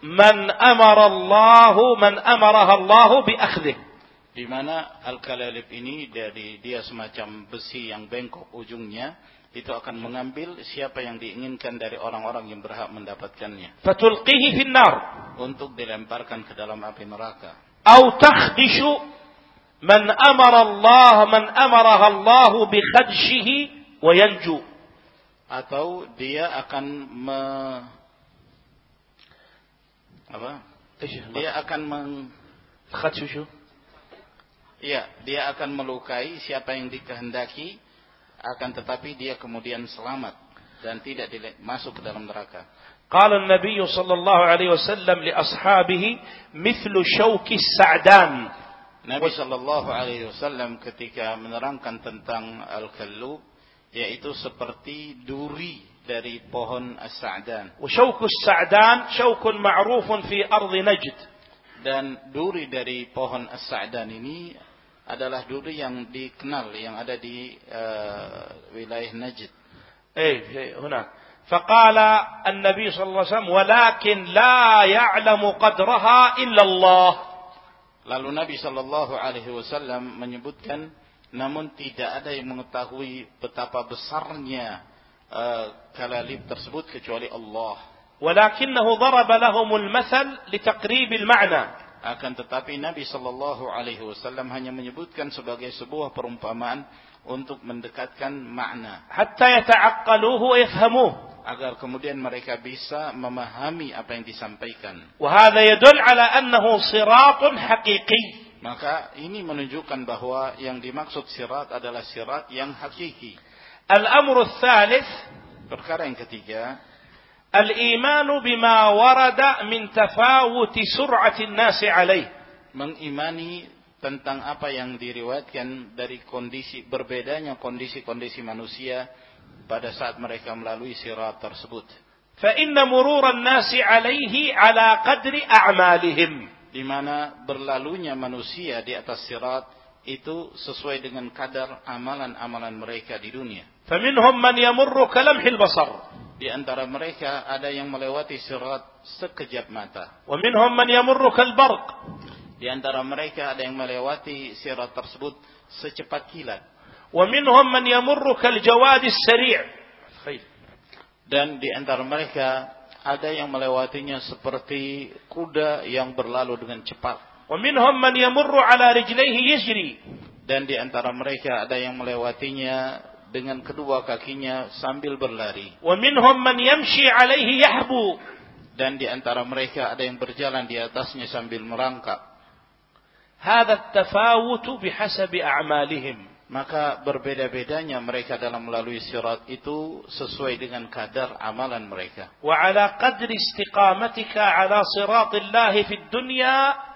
man amarallahu man amarahallahu bi akhdih. Di mana al-kalalib ini dari dia semacam besi yang bengkok ujungnya itu akan mengambil siapa yang diinginkan dari orang-orang yang berhak mendapatkannya. Fatulqihi finnar untuk dilemparkan ke dalam api neraka. Au takhdishu man amara Allah man amaraha Allah bi khadshihi wa yanju. Atau dia akan me apa? Dia akan meng خدشه Iya, dia akan melukai siapa yang dikehendaki akan tetapi dia kemudian selamat dan tidak masuk ke dalam neraka. قال النبي صلى الله عليه وسلم لأصحابه مثل شوك السعدان Nabi Shallallahu Alaihi Wasallam ketika menerangkan tentang al-kallub yaitu seperti duri dari pohon as-sa'dan. وشوك السعدان شوك معروف في أرض نجد. Dan duri dari pohon as-sa'dan ini adalah duri yang dikenal yang ada di uh, wilayah Najd. Eh, هناك. فقال النبي صلى الله عليه وسلم ولكن لا يعلم قدرها إلا الله. Lalu Nabi Shallallahu Alaihi Wasallam menyebutkan namun tidak ada yang mengetahui betapa besarnya uh, Eh, kalalib tersebut kecuali Allah. Walakinahu daraba lahumul masal li taqribil ma'na. Akan tetapi Nabi Shallallahu Alaihi Wasallam hanya menyebutkan sebagai sebuah perumpamaan untuk mendekatkan makna. Hatta yata'akkaluhu ifhamuh. Agar kemudian mereka bisa memahami apa yang disampaikan. Wahada yadul ala annahu siratun haqiqi. Maka ini menunjukkan bahwa yang dimaksud sirat adalah sirat yang hakiki. الأمر الثالث perkara yang ketiga, al-imanu bima warada min tafawuti sur'atin nasi. Mengimani tentang apa yang diriwayatkan dari kondisi berbedanya kondisi-kondisi manusia pada saat mereka melalui sirat tersebut. Fa inna mururan nasi alaihi ala qadri a'malihim. Di mana berlalunya manusia di atas sirat itu sesuai dengan kadar amalan-amalan mereka di dunia. فمنهم من يمر كلمح البصر. Di antara mereka ada yang melewati sirat sekejap mata. ومنهم من يمر كالبرق. Di antara mereka ada yang melewati sirat tersebut secepat kilat. ومنهم من يمر كالجواد السريع. Dan di antara mereka ada yang melewatinya seperti kuda yang berlalu dengan cepat. Wa minhum man yamurru ala rijlaihi. Dan di antara mereka ada yang melewatinya dengan kedua kakinya sambil berlari. Wa minhum man yamshi alaihi yahbu. Dan di antara mereka ada yang berjalan di atasnya sambil merangkak. Hada tafawutu bihasabi a'malihim. Maka berbeda-bedanya mereka dalam melalui sirat itu sesuai dengan kadar amalan mereka. Wa ala qadri istiqamatika ala siratillahi fid dunya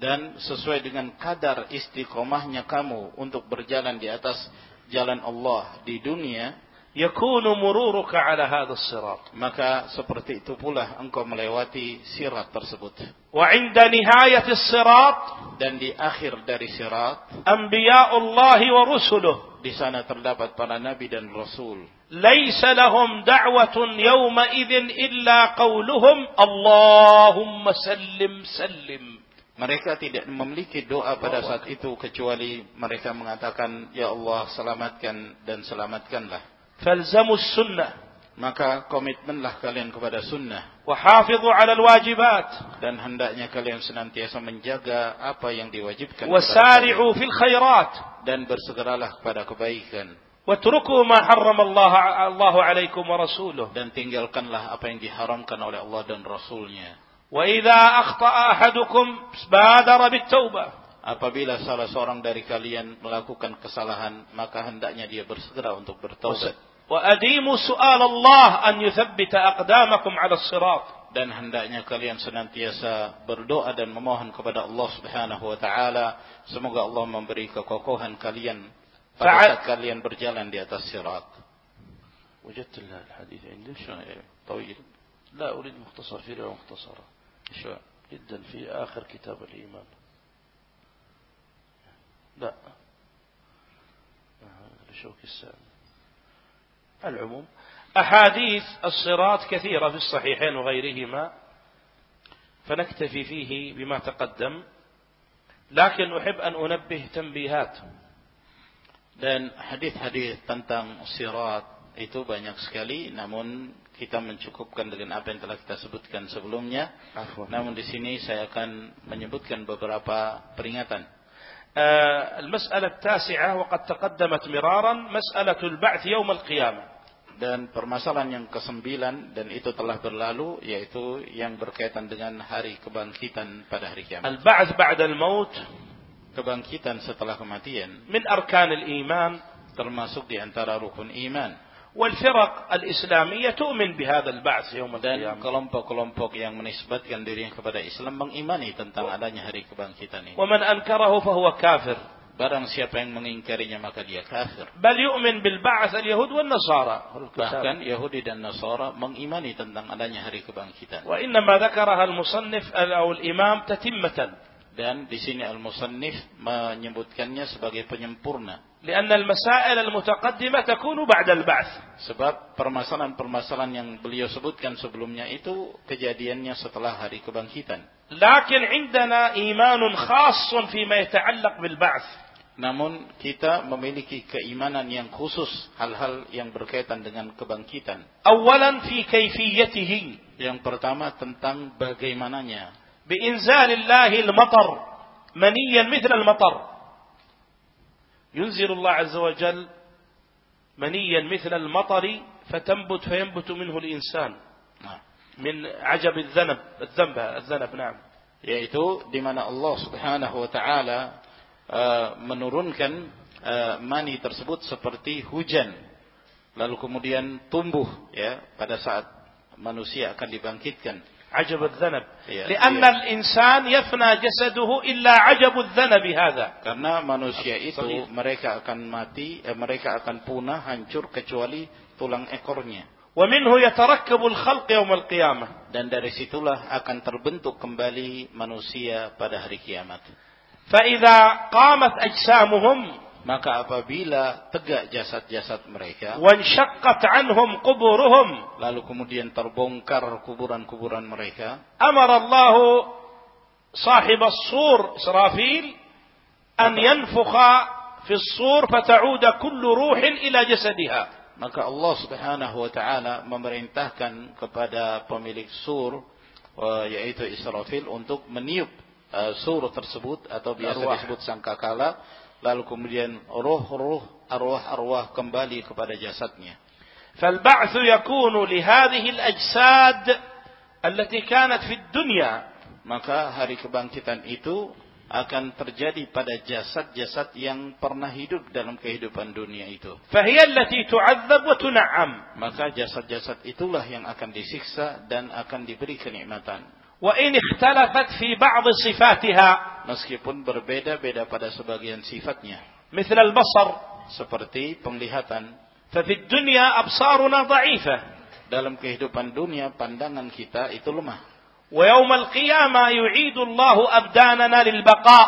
dan sesuai dengan kadar istiqomahnya kamu untuk berjalan di atas jalan Allah di dunia yakunu mururuka ala hadzal sirat. maka seperti itu pula engkau melewati sirat tersebut. Wa inda nihayatis sirat dan di akhir dari sirat anbiya'ullah wa rusuluh. di sana terdapat para nabi dan rasul. Laisa lahum da'watun yawma idzin illa qauluhum allahumma sallim sallim. Mereka tidak memiliki doa pada saat itu kecuali mereka mengatakan ya Allah selamatkan dan selamatkanlah. Falzamus sunnah. Maka komitmenlah kalian kepada sunnah. Wahafidhu ala wajibat. Dan hendaknya kalian senantiasa menjaga apa yang diwajibkan. Wasari'u fil khairat. Dan bersegeralah kepada kebaikan. Watruku ma harrama Allah Allah alaikum wa rasuluh. Dan tinggalkanlah apa yang diharamkan oleh Allah dan Rasulnya. وإذا أخطأ أحدكم بادر بالتوبة apabila salah seorang dari kalian melakukan kesalahan maka hendaknya dia bersegera untuk bertaubat وأديموا سؤال الله أن يثبت أقدامكم على الصراط dan hendaknya kalian senantiasa berdoa dan memohon kepada Allah Subhanahu wa taala semoga Allah memberi kekokohan kalian pada Fa'al- saat kalian berjalan di atas sirat. وجدت الحديث عندك طويل لا أريد مختصر في رواية مختصرة شو جدا في آخر كتاب الإيمان. لا. لشوك السام العموم أحاديث الصراط كثيرة في الصحيحين وغيرهما فنكتفي فيه بما تقدم. لكن أحب أن أنبه تنبيهات. Dan hadis-hadis tentang sirat itu banyak sekali, namun kita mencukupkan dengan apa yang telah kita sebutkan sebelumnya. Afwan. Namun di sini saya akan menyebutkan beberapa peringatan. Eh, Masalah tasi'ah wa qad miraran mas'alatul ba'ts al-qiyamah. Dan permasalahan yang kesembilan dan itu telah berlalu yaitu yang berkaitan dengan hari kebangkitan pada hari kiamat. Al-ba'ts ba'da al-maut kebangkitan setelah kematian. Min arkanil iman termasuk di antara rukun iman. والفرق الإسلامية تؤمن بهذا البعث يوم dan القيامة kelompok-kelompok yang menisbatkan dirinya kepada Islam mengimani tentang adanya hari kebangkitan ini. ومن أنكره فهو كافر Barang siapa yang mengingkarinya maka dia kafir. بل يؤمن بالبعث اليهود والنصارى Bahkan Yahudi dan Nasara mengimani tentang adanya hari kebangkitan. وإنما ذكرها المصنف أو الإمام تتمة dan di sini al-musannif menyebutkannya sebagai penyempurna. Karena al-masail al-mutaqaddimah takunu. Sebab permasalahan-permasalahan yang beliau sebutkan sebelumnya itu kejadiannya setelah hari kebangkitan. Lakin indana imanun khassun fi ma yata'allaq bil ba'ts. Namun kita memiliki keimanan yang khusus hal-hal yang berkaitan dengan kebangkitan. Awalan fi kaifiyatihi. Yang pertama tentang bagaimananya. بإنزال الله المطر منيا مثل المطر ينزل الله عز وجل منيا مثل المطر فتنبت فينبت منه الإنسان من عجب الذنب الذنب الذنب نعم yaitu di mana Allah Subhanahu wa taala eh, menurunkan eh, mani tersebut seperti hujan lalu kemudian tumbuh ya pada saat manusia akan dibangkitkan عجب الذنب Iya, لأن iya. الإنسان يفنى جسده إلا عجب الذنب هذا karena manusia itu Sahih. mereka akan mati eh, mereka akan punah hancur kecuali tulang ekornya ومنه يتركب الخلق يوم القيامة dan dari situlah akan terbentuk kembali manusia pada hari kiamat فإذا قامت أجسامهم maka apabila tegak jasad-jasad mereka, wansyaqqat anhum quburuhum, lalu kemudian terbongkar kuburan-kuburan mereka, amar Allah sahib as-sur Israfil an yanfukha fi as-sur fata'uda kullu ruhin ila jasadiha. Maka Allah Subhanahu wa taala memerintahkan kepada pemilik sur eh, yaitu Israfil untuk meniup uh, sur tersebut atau biasa disebut sangkakala lalu kemudian roh-roh arwah-arwah kembali kepada jasadnya فالبعث يكون لهذه الأجساد التي كانت في الدنيا maka hari kebangkitan itu akan terjadi pada jasad-jasad yang pernah hidup dalam kehidupan dunia itu فهي التي تعذب وتنعم maka jasad-jasad itulah yang akan disiksa dan akan diberi kenikmatan Wa in ikhtalafat fi ba'd sifatiha. Meskipun berbeda-beda pada sebagian sifatnya. Misal al-basar. Seperti penglihatan. Fafid dunya absaruna dha'ifah. Dalam kehidupan dunia pandangan kita itu lemah. Wa yawmal qiyamah yu'idu Allah abdanana lil baqa'.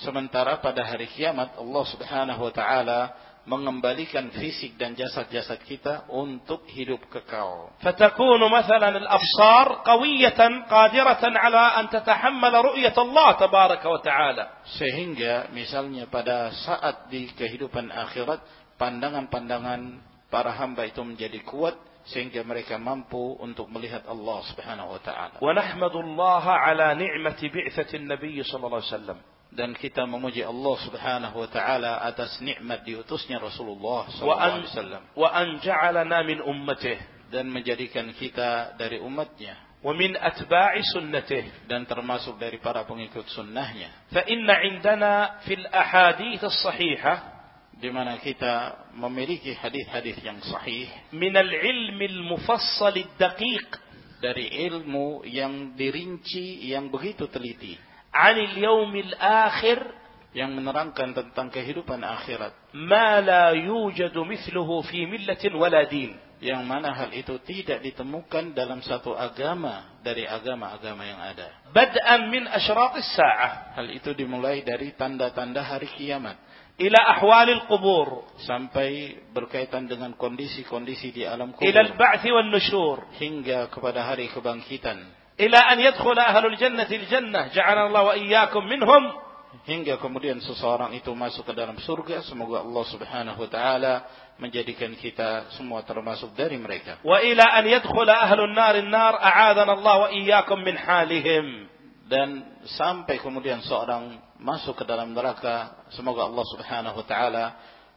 Sementara pada hari kiamat Allah Subhanahu wa taala mengembalikan fisik dan jasad-jasad kita untuk hidup kekal. فتكون مثلا الأبصار قوية قادرة على أن تتحمل رؤية الله تبارك وتعالى Sehingga misalnya pada saat di kehidupan akhirat pandangan-pandangan para hamba itu menjadi kuat sehingga mereka mampu untuk melihat Allah Subhanahu wa taala. ونحمد الله على نعمة بعثة النبي صلى الله عليه وسلم dan kita memuji Allah Subhanahu wa taala atas nikmat diutusnya Rasulullah sallallahu alaihi wasallam. wa an min dan menjadikan kita dari umatnya. Wa min atba'i sunnatih dan termasuk dari para pengikut sunnahnya. Fa inna indana fil ahadith as-sahihah di mana kita memiliki hadis-hadis yang sahih. Min al-ilmi al-mufassal ad-daqiq. Dari ilmu yang dirinci yang begitu teliti. 'anil yaumil akhir yang menerangkan tentang kehidupan akhirat. Ma la yujadu mithluhu fi millatin wala din. Yang mana hal itu tidak ditemukan dalam satu agama dari agama-agama yang ada. Bad'an min asyraqis sa'ah. Hal itu dimulai dari tanda-tanda hari kiamat. Ila ahwalil kubur. Sampai berkaitan dengan kondisi-kondisi di alam kubur. Ila al-ba'thi wal. Hingga kepada hari kebangkitan ila an yadkhula ahlul jannati jannah ja'alna Allah wa iyyakum minhum. Hingga kemudian seseorang itu masuk ke dalam surga semoga Allah Subhanahu wa taala menjadikan kita semua termasuk dari mereka. Wa ila an yadkhula ahlun nar nar a'adana Allah wa iyyakum min halihim dan sampai kemudian seorang masuk ke dalam neraka semoga Allah Subhanahu wa taala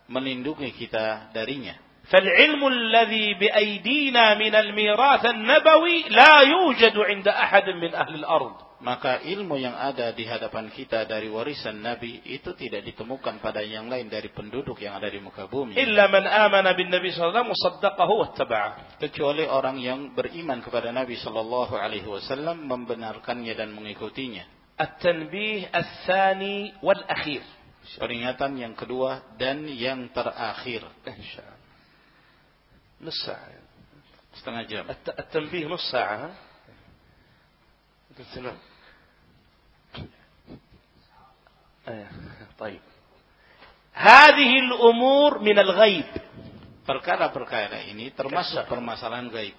melindungi kita darinya. فالعلم الذي بأيدينا من الميراث النبوي لا يوجد عند أحد من أهل الأرض maka ilmu yang ada di hadapan kita dari warisan Nabi itu tidak ditemukan pada yang lain dari penduduk yang ada di muka bumi إلا من آمن بالنبي صلى الله عليه وسلم وصدقه واتبعه kecuali orang yang beriman kepada Nabi Shallallahu Alaihi Wasallam membenarkannya dan mengikutinya التنبيه الثاني والأخير peringatan yang kedua dan yang terakhir إن شاء الله نص ساعة setengah jam الت- التنبيه نص ساعة ها؟ قلت نعم أيه، طيب هذه الأمور من الغيب perkara-perkara ini termasuk permasalahan gaib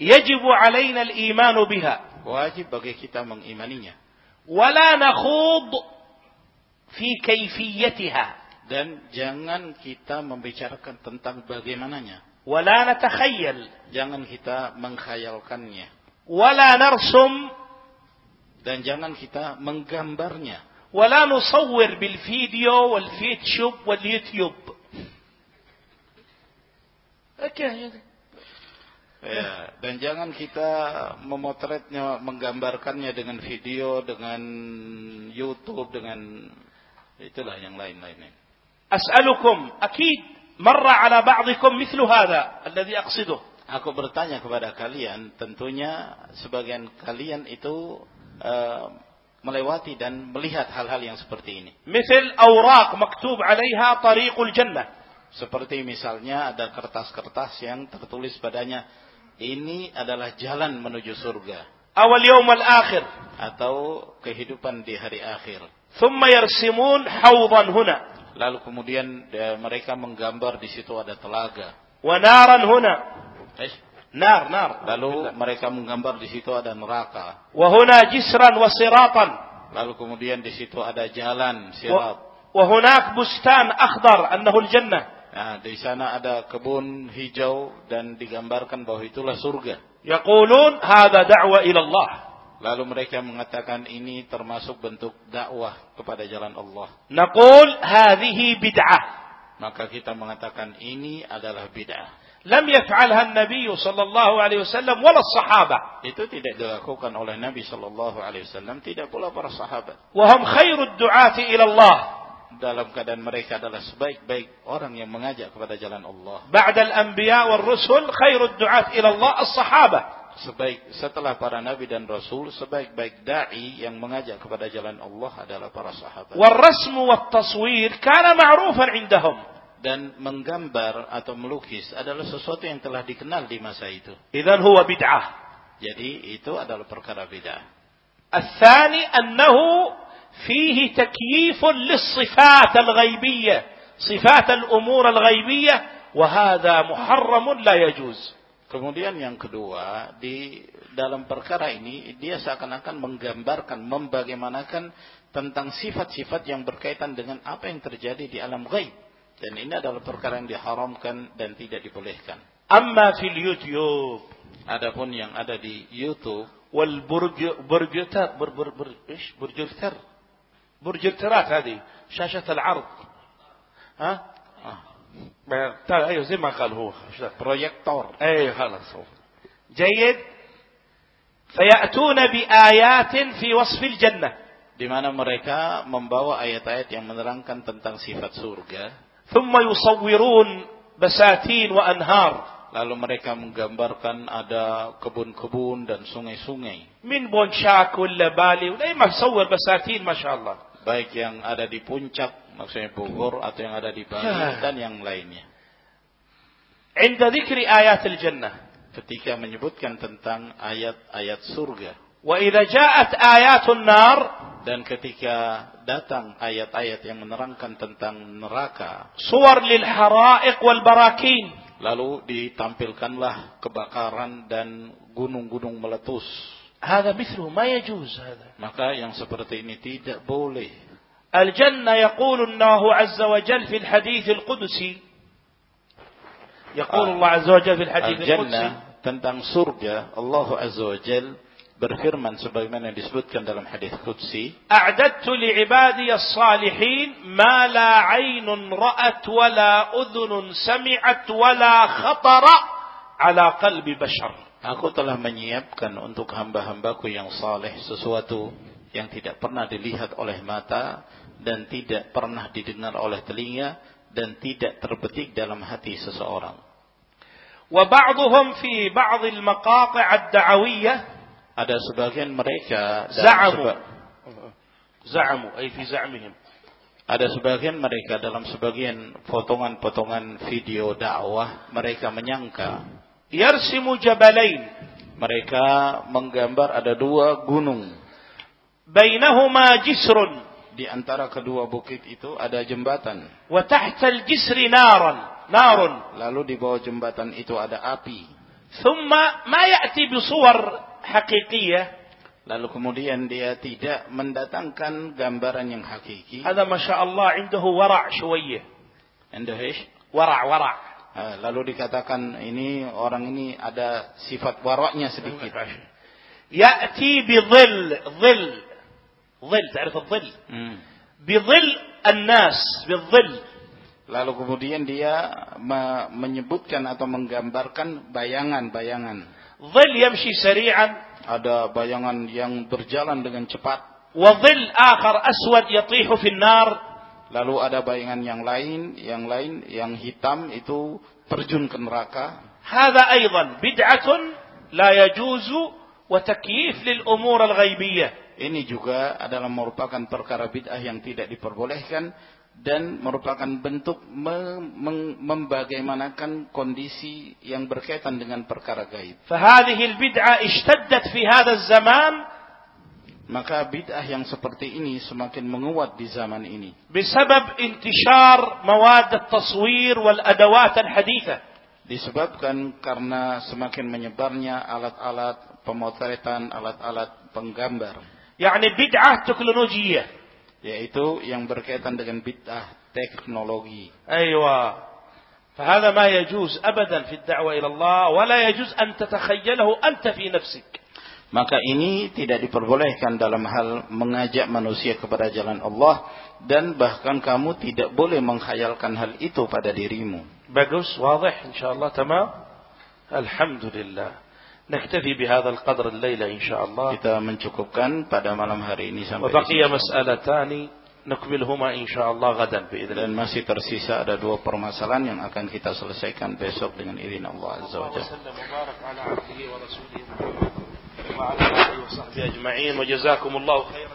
يجب علينا الإيمان بها wajib bagi kita mengimaninya ولا نخوض في كيفيتها dan jangan kita membicarakan tentang bagaimananya Wala natakhayyal. Jangan kita mengkhayalkannya. Wala narsum. Dan jangan kita menggambarnya. Wala nusawwir bil video wal fitshub wal youtube. Oke. Ya. ya, dan jangan kita memotretnya, menggambarkannya dengan video, dengan YouTube, dengan itulah yang lain-lain. As'alukum, akid marra ala ba'dikum mithlu hadha alladhi aqsiduh. Aku bertanya kepada kalian, tentunya sebagian kalian itu uh, melewati dan melihat hal-hal yang seperti ini. Misal awraq maktub 'alaiha tariqul jannah. Seperti misalnya ada kertas-kertas yang tertulis padanya ini adalah jalan menuju surga. Awal yaumal akhir atau kehidupan di hari akhir. Thumma yarsimun hawdan huna lalu kemudian eh, mereka menggambar di situ ada telaga. Wanaran huna. Eh? Nar, nar. Lalu mereka menggambar di situ ada neraka. Wahuna jisran wasiratan. Lalu kemudian di situ ada jalan sirat. Wahunak bustan akhdar annahul al-jannah. Nah, di sana ada kebun hijau dan digambarkan bahwa itulah surga. Yaqulun hadza da'wa ila Allah. Lalu mereka mengatakan ini termasuk bentuk dakwah kepada jalan Allah. Naqul hadhihi bid'ah. Maka kita mengatakan ini adalah bid'ah. Lam yaf'alha Nabi sallallahu alaihi wasallam wala sahabat. Itu tidak dilakukan oleh Nabi sallallahu alaihi wasallam, tidak pula para sahabat. Wa hum khairud du'ati ila Allah. Dalam keadaan mereka adalah sebaik-baik orang yang mengajak kepada jalan Allah. Ba'dal anbiya wal rusul khairud du'ati ila Allah as-sahabah sebaik setelah para nabi dan rasul sebaik-baik dai yang mengajak kepada jalan Allah adalah para sahabat. Warasmu wat taswir kana ma'rufan indahum dan menggambar atau melukis adalah sesuatu yang telah dikenal di masa itu. Idzan huwa bid'ah. Jadi itu adalah perkara bid'ah. Al-thani annahu fihi takyifun lis-sifat al-ghaibiyyah, sifat al-umur al-ghaibiyyah wa hadha muharram la yajuz. Kemudian yang kedua, di dalam perkara ini dia seakan-akan menggambarkan, membagaimanakan tentang sifat-sifat yang berkaitan dengan apa yang terjadi di alam gaib. Dan ini adalah perkara yang diharamkan dan tidak dibolehkan. أما في اليوتيوب Adapun yang ada di YouTube والبرج برجتر بر بر بر ايش برجتر برجترات هذه شاشة العرض ها ah, ما- تا- ايوه زي ما قال هو proyektor اي خلاص هو. جيد فيأتون بآيات في وصف الجنة di mana mereka membawa ayat-ayat yang menerangkan tentang sifat surga ثم يصورون بساتين وأنهار lalu mereka menggambarkan ada kebun-kebun dan sungai-sungai من بونشاك ولا بالي ولا ما تصور بساتين ما شاء الله baik yang ada di puncak maksudnya Bogor atau yang ada di Bali dan yang lainnya. Inda dzikri ayatil jannah ketika menyebutkan tentang ayat-ayat surga. Wa idza ja'at ayatun nar dan ketika datang ayat-ayat yang menerangkan tentang neraka. Suwar lil haraiq wal barakin. Lalu ditampilkanlah kebakaran dan gunung-gunung meletus. هذا مثله ما يجوز هذا. Maka yang seperti ini tidak boleh. الجنة يقول الله عز وجل في الحديث القدسي يقول. الله عز وجل في الحديث القدسي. tentang surga Allah Azza wa Jal berfirman sebagaimana yang disebutkan dalam hadis qudsi. أعددت لعبادي الصالحين ما لا عين رأت ولا أذن سمعت ولا خطر على قلب بشر. Aku telah menyiapkan untuk hamba-hambaku yang saleh sesuatu yang tidak pernah dilihat oleh mata dan tidak pernah didengar oleh telinga dan tidak terbetik dalam hati seseorang. Wa ba'dhum fi ba'd al-maqati' ada sebagian mereka za'amu. za'amu ay fi za'mihim. Ada sebagian mereka dalam sebagian potongan-potongan video dakwah mereka menyangka Yarsimu jabalain. Mereka menggambar ada dua gunung. Bainahuma jisrun. Di antara kedua bukit itu ada jembatan. Wa tahtal jisri naran. Narun. Lalu di bawah jembatan itu ada api. Thumma ma ya'ti bisuwar haqiqiyah. Lalu kemudian dia tidak mendatangkan gambaran yang hakiki. Ada masya Allah, indahu wara' syuwiyah. Indah ish? Wara' wara'. Eh, lalu dikatakan ini orang ini ada sifat waraknya sedikit. Ya'ti bi dhil, dhil. Dhil, ta'rif dhil. Hmm. Bi dhil an-nas, bi dhil. Lalu kemudian dia menyebutkan atau menggambarkan bayangan-bayangan. Dhil yamshi sari'an. Ada bayangan yang berjalan dengan cepat. Wa dhil akhar aswad yatihu fin nar. Lalu ada bayangan yang lain, yang lain yang hitam itu terjun ke neraka. هذا أيضا بدعة لا يجوز وتكييف للأمور الغيبية Ini juga adalah merupakan perkara bid'ah yang tidak diperbolehkan dan merupakan bentuk me- meng- membagaimanakan kondisi yang berkaitan dengan perkara gaib. فهذه البدعة اشتدت في هذا الزمان Maka bid'ah yang seperti ini semakin menguat di zaman ini بسبب انتشار مواد التصوير والأدوات الحديثة disebabkan karena semakin menyebarnya alat-alat pemotretan, alat-alat penggambar, يعني بدعة تكنولوجية yaitu yang berkaitan dengan bid'ah teknologi. أيوة فهذا ما يجوز أبدا في الدعوة إلى الله ولا يجوز أن تتخيله أنت في نفسك Maka ini tidak diperbolehkan dalam hal mengajak manusia kepada jalan Allah dan bahkan kamu tidak boleh menghayalkan hal itu pada dirimu. بقص واضح إن شاء الله تمام الحمد لله نكتفي بهذا القدر الليلة إن شاء الله Kita mencukupkan pada malam hari ini sampai di وبقي sini. مسألتان نكملهما إن شاء الله غدا بإذن Dan الله masih tersisa ada dua permasalahan yang akan kita selesaikan besok dengan izin Allah Azza wa وعلى آله وصحبه أجمعين وجزاكم الله خيرا.